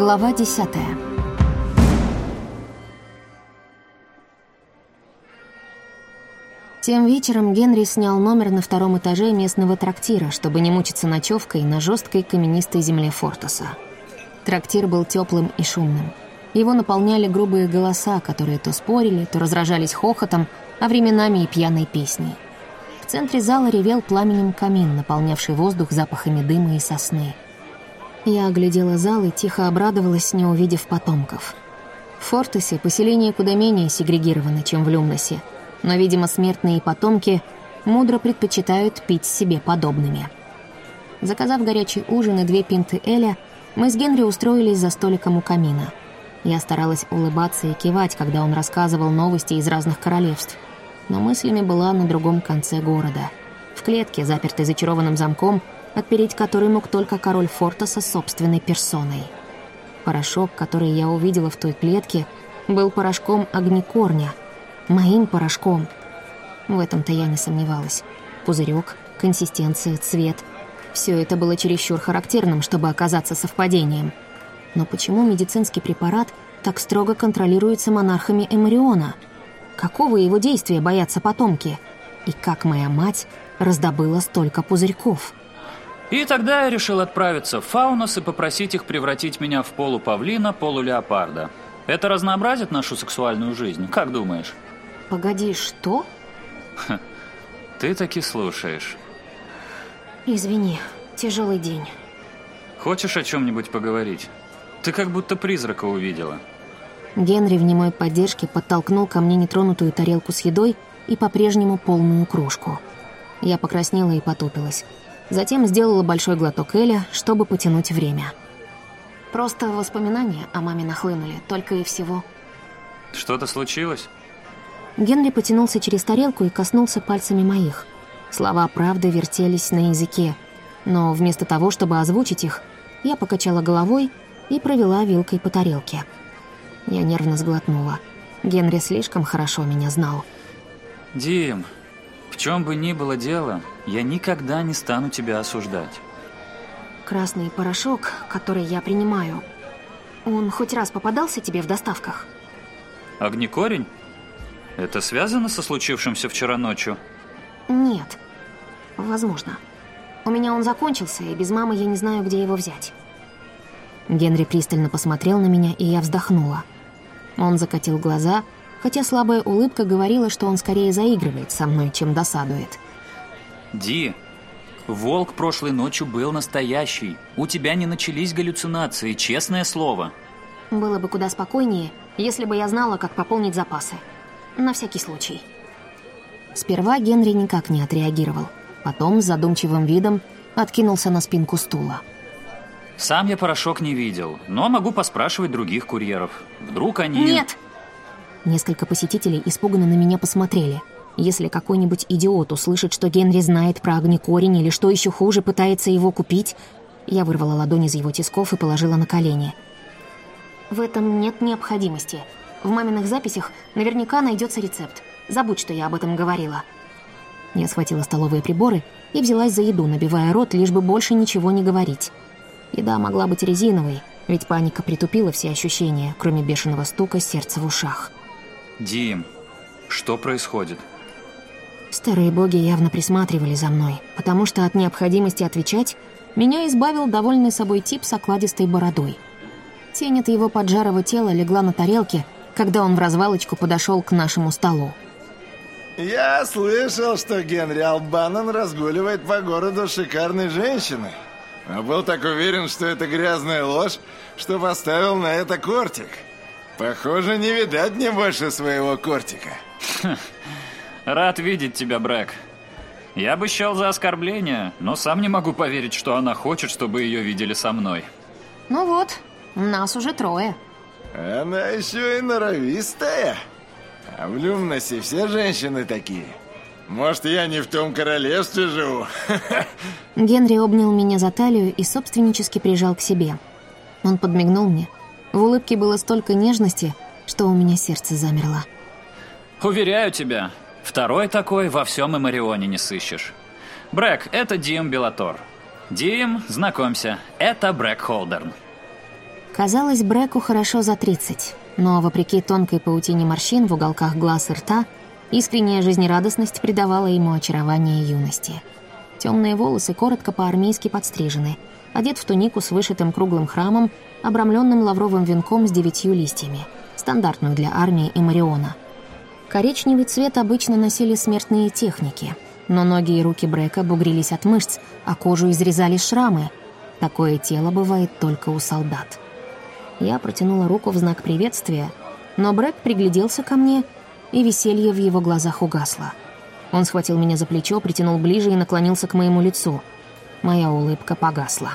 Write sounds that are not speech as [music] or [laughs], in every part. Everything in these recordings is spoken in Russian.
Глава десятая. Тем вечером Генри снял номер на втором этаже местного трактира, чтобы не мучиться ночевкой на жесткой каменистой земле Фортоса. Трактир был теплым и шумным. Его наполняли грубые голоса, которые то спорили, то разражались хохотом, а временами и пьяной песней. В центре зала ревел пламенем камин, наполнявший воздух запахами дыма и сосны. Я оглядела зал и тихо обрадовалась, не увидев потомков. В Фортесе поселение куда менее сегрегировано, чем в Люмносе, но, видимо, смертные потомки мудро предпочитают пить себе подобными. Заказав горячий ужин и две пинты Эля, мы с Генри устроились за столиком у камина. Я старалась улыбаться и кивать, когда он рассказывал новости из разных королевств, но мыслями была на другом конце города. В клетке, запертой зачарованным замком, отпереть который мог только король Фортоса собственной персоной. Порошок, который я увидела в той клетке, был порошком огнекорня. Моим порошком. В этом-то я не сомневалась. Пузырек, консистенция, цвет — все это было чересчур характерным, чтобы оказаться совпадением. Но почему медицинский препарат так строго контролируется монархами Эмариона? Какого его действия боятся потомки? И как моя мать раздобыла столько пузырьков? И тогда я решил отправиться в Фаунос и попросить их превратить меня в полупавлина, полулеопарда. Это разнообразит нашу сексуальную жизнь, как думаешь? Погоди, что? Ха, ты таки слушаешь. Извини, тяжелый день. Хочешь о чем-нибудь поговорить? Ты как будто призрака увидела. Генри в немой поддержке подтолкнул ко мне нетронутую тарелку с едой и по-прежнему полную кружку. Я покраснела и потупилась. Затем сделала большой глоток Эля, чтобы потянуть время. Просто воспоминания о маме нахлынули, только и всего. Что-то случилось? Генри потянулся через тарелку и коснулся пальцами моих. Слова правды вертелись на языке, но вместо того, чтобы озвучить их, я покачала головой и провела вилкой по тарелке. Я нервно сглотнула. Генри слишком хорошо меня знал. «Дим, чем бы ни было дело, я никогда не стану тебя осуждать. Красный порошок, который я принимаю, он хоть раз попадался тебе в доставках? Огнекорень? Это связано со случившимся вчера ночью? Нет. Возможно. У меня он закончился, и без мамы я не знаю, где его взять. Генри пристально посмотрел на меня, и я вздохнула. Он закатил глаза, хотя слабая улыбка говорила, что он скорее заигрывает со мной, чем досадует. Ди, волк прошлой ночью был настоящий. У тебя не начались галлюцинации, честное слово. Было бы куда спокойнее, если бы я знала, как пополнить запасы. На всякий случай. Сперва Генри никак не отреагировал. Потом с задумчивым видом откинулся на спинку стула. Сам я порошок не видел, но могу поспрашивать других курьеров. Вдруг они... Нет! Несколько посетителей испуганно на меня посмотрели. Если какой-нибудь идиот услышит, что Генри знает про огнекорень или, что еще хуже, пытается его купить, я вырвала ладонь из его тисков и положила на колени. В этом нет необходимости. В маминых записях наверняка найдется рецепт. Забудь, что я об этом говорила. Я схватила столовые приборы и взялась за еду, набивая рот, лишь бы больше ничего не говорить. Еда могла быть резиновой, ведь паника притупила все ощущения, кроме бешеного стука сердца в ушах. Дим, что происходит? Старые боги явно присматривали за мной, потому что от необходимости отвечать меня избавил довольный собой тип с окладистой бородой. Тень от его поджарого тела легла на тарелке, когда он в развалочку подошел к нашему столу. Я слышал, что Генри Албанан разгуливает по городу шикарной женщиной. А был так уверен, что это грязная ложь, что поставил на это кортик. Похоже, не видать мне больше своего кортика. Рад видеть тебя, Брэк. Я бы счел за оскорбление, но сам не могу поверить, что она хочет, чтобы ее видели со мной. Ну вот, нас уже трое. Она еще и норовистая. А в Люмносе все женщины такие. Может, я не в том королевстве живу? Генри обнял меня за талию и собственнически прижал к себе. Он подмигнул мне. В улыбке было столько нежности, что у меня сердце замерло. Уверяю тебя, второй такой во всем Эмарионе не сыщешь. Брэк, это Дим Белатор. Дим, знакомься, это Брэк Холдерн. Казалось, Бреку хорошо за 30, но, вопреки тонкой паутине морщин в уголках глаз и рта, искренняя жизнерадостность придавала ему очарование юности. Темные волосы коротко по-армейски подстрижены, одет в тунику с вышитым круглым храмом, обрамленным лавровым венком с девятью листьями, стандартную для армии и Мариона. Коричневый цвет обычно носили смертные техники, но ноги и руки Брека бугрились от мышц, а кожу изрезали шрамы. Такое тело бывает только у солдат. Я протянула руку в знак приветствия, но Брэк пригляделся ко мне, и веселье в его глазах угасло. Он схватил меня за плечо, притянул ближе и наклонился к моему лицу. Моя улыбка погасла.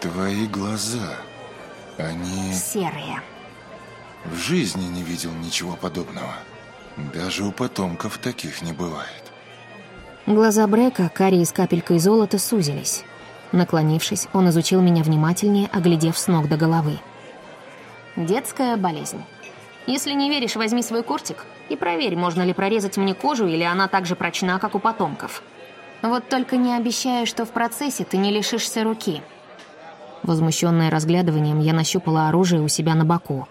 Твои глаза, они... Серые. В жизни не видел ничего подобного. Даже у потомков таких не бывает. Глаза Брека, карие с капелькой золота, сузились. Наклонившись, он изучил меня внимательнее, оглядев с ног до головы. «Детская болезнь. Если не веришь, возьми свой кортик и проверь, можно ли прорезать мне кожу, или она так же прочна, как у потомков. Вот только не обещаю, что в процессе ты не лишишься руки». Возмущенная разглядыванием, я нащупала оружие у себя на боку.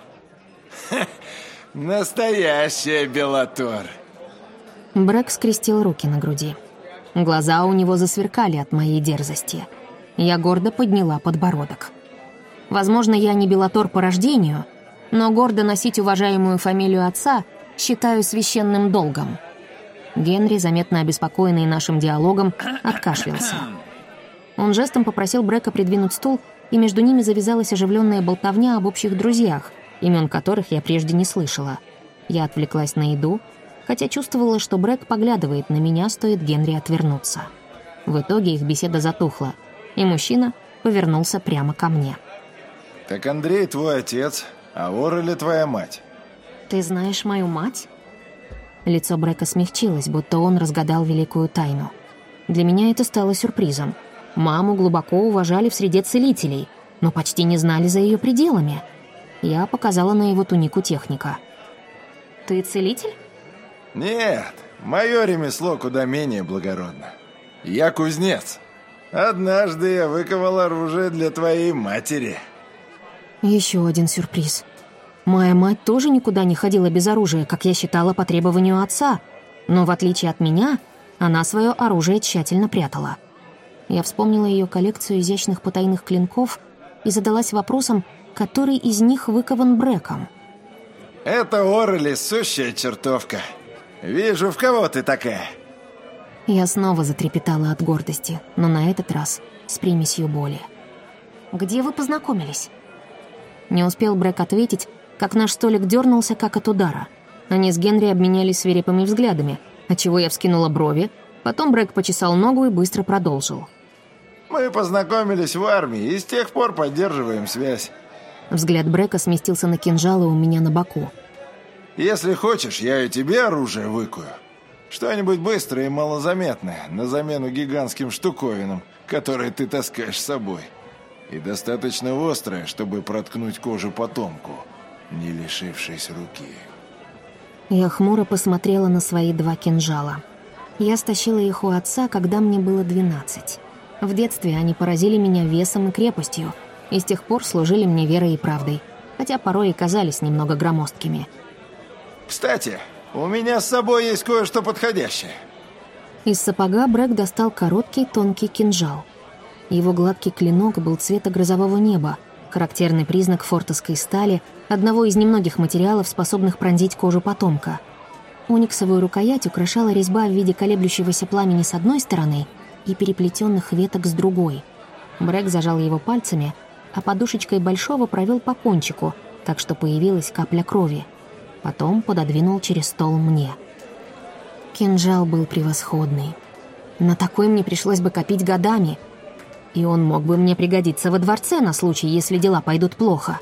[laughs] Настоящая Белатор. Брэк скрестил руки на груди. Глаза у него засверкали от моей дерзости. Я гордо подняла подбородок. Возможно, я не Белатор по рождению, но гордо носить уважаемую фамилию отца считаю священным долгом. Генри, заметно обеспокоенный нашим диалогом, откашлялся. Он жестом попросил Брека придвинуть стул, и между ними завязалась оживленная болтовня об общих друзьях — имен которых я прежде не слышала. Я отвлеклась на еду, хотя чувствовала, что Брэк поглядывает на меня, стоит Генри отвернуться. В итоге их беседа затухла, и мужчина повернулся прямо ко мне. «Так Андрей твой отец, а Орели твоя мать?» «Ты знаешь мою мать?» Лицо Брэка смягчилось, будто он разгадал великую тайну. Для меня это стало сюрпризом. Маму глубоко уважали в среде целителей, но почти не знали за ее пределами — я показала на его тунику техника. «Ты целитель?» «Нет, мое ремесло куда менее благородно. Я кузнец. Однажды я выковал оружие для твоей матери». Еще один сюрприз. Моя мать тоже никуда не ходила без оружия, как я считала по требованию отца. Но в отличие от меня, она свое оружие тщательно прятала. Я вспомнила ее коллекцию изящных потайных клинков и задалась вопросом, который из них выкован Брэком. Это Орли сущая чертовка. Вижу, в кого ты такая. Я снова затрепетала от гордости, но на этот раз с примесью боли. «Где вы познакомились?» Не успел Брэк ответить, как наш столик дернулся, как от удара. Они с Генри обменялись свирепыми взглядами, отчего я вскинула брови, потом Брэк почесал ногу и быстро продолжил. «Мы познакомились в армии и с тех пор поддерживаем связь. Взгляд Брека сместился на кинжалы у меня на боку. «Если хочешь, я и тебе оружие выкую. Что-нибудь быстрое и малозаметное, на замену гигантским штуковинам, которые ты таскаешь с собой. И достаточно острое, чтобы проткнуть кожу потомку, не лишившись руки». Я хмуро посмотрела на свои два кинжала. Я стащила их у отца, когда мне было 12. В детстве они поразили меня весом и крепостью, и с тех пор служили мне верой и правдой, хотя порой и казались немного громоздкими. «Кстати, у меня с собой есть кое-что подходящее». Из сапога Брэк достал короткий тонкий кинжал. Его гладкий клинок был цвета грозового неба, характерный признак фортовской стали, одного из немногих материалов, способных пронзить кожу потомка. Униксовую рукоять украшала резьба в виде колеблющегося пламени с одной стороны и переплетенных веток с другой. Брэк зажал его пальцами, а подушечкой большого провел по кончику, так что появилась капля крови. Потом пододвинул через стол мне. Кинжал был превосходный. На такой мне пришлось бы копить годами. И он мог бы мне пригодиться во дворце на случай, если дела пойдут плохо.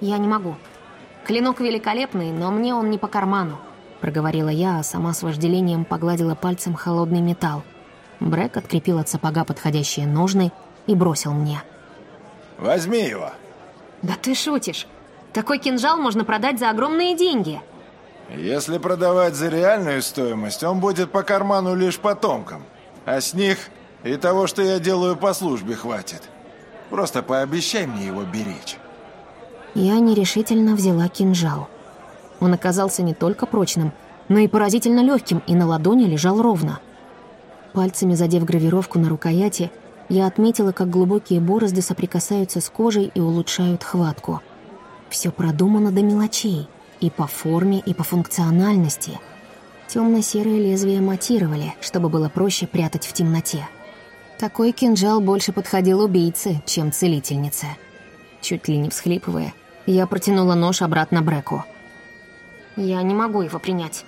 Я не могу. Клинок великолепный, но мне он не по карману, проговорила я, а сама с вожделением погладила пальцем холодный металл. Брэк открепил от сапога подходящие ножны и бросил мне. Возьми его. Да ты шутишь. Такой кинжал можно продать за огромные деньги. Если продавать за реальную стоимость, он будет по карману лишь потомкам. А с них и того, что я делаю по службе, хватит. Просто пообещай мне его беречь. Я нерешительно взяла кинжал. Он оказался не только прочным, но и поразительно легким, и на ладони лежал ровно. Пальцами задев гравировку на рукояти, я отметила, как глубокие борозды соприкасаются с кожей и улучшают хватку. Все продумано до мелочей, и по форме, и по функциональности. Темно-серое лезвие матировали, чтобы было проще прятать в темноте. Такой кинжал больше подходил убийце, чем целительнице. Чуть ли не всхлипывая, я протянула нож обратно Бреку. «Я не могу его принять.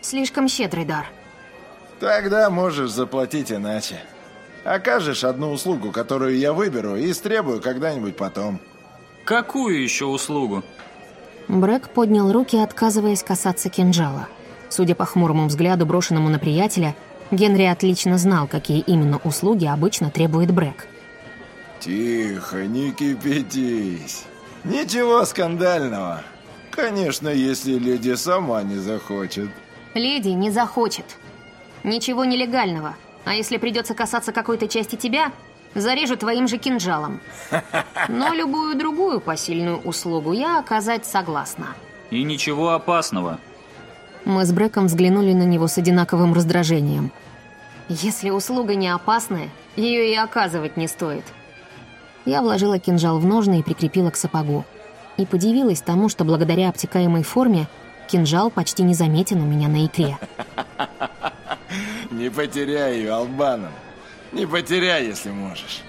Слишком щедрый дар». Тогда можешь заплатить иначе. Окажешь одну услугу, которую я выберу, и истребую когда-нибудь потом. Какую еще услугу? Брэк поднял руки, отказываясь касаться кинжала. Судя по хмурому взгляду, брошенному на приятеля, Генри отлично знал, какие именно услуги обычно требует Брэк. Тихо, не кипятись. Ничего скандального. Конечно, если леди сама не захочет. Леди не захочет. Ничего нелегального. А если придется касаться какой-то части тебя, зарежу твоим же кинжалом. [laughs] Но любую другую посильную услугу я оказать согласна. И ничего опасного. Мы с Брэком взглянули на него с одинаковым раздражением. Если услуга не опасная, ее и оказывать не стоит. Я вложила кинжал в ножны и прикрепила к сапогу. И подивилась тому, что благодаря обтекаемой форме кинжал почти не заметен у меня на икре. [laughs] Не потеряй ее, Албаном. Не потеряй, если можешь.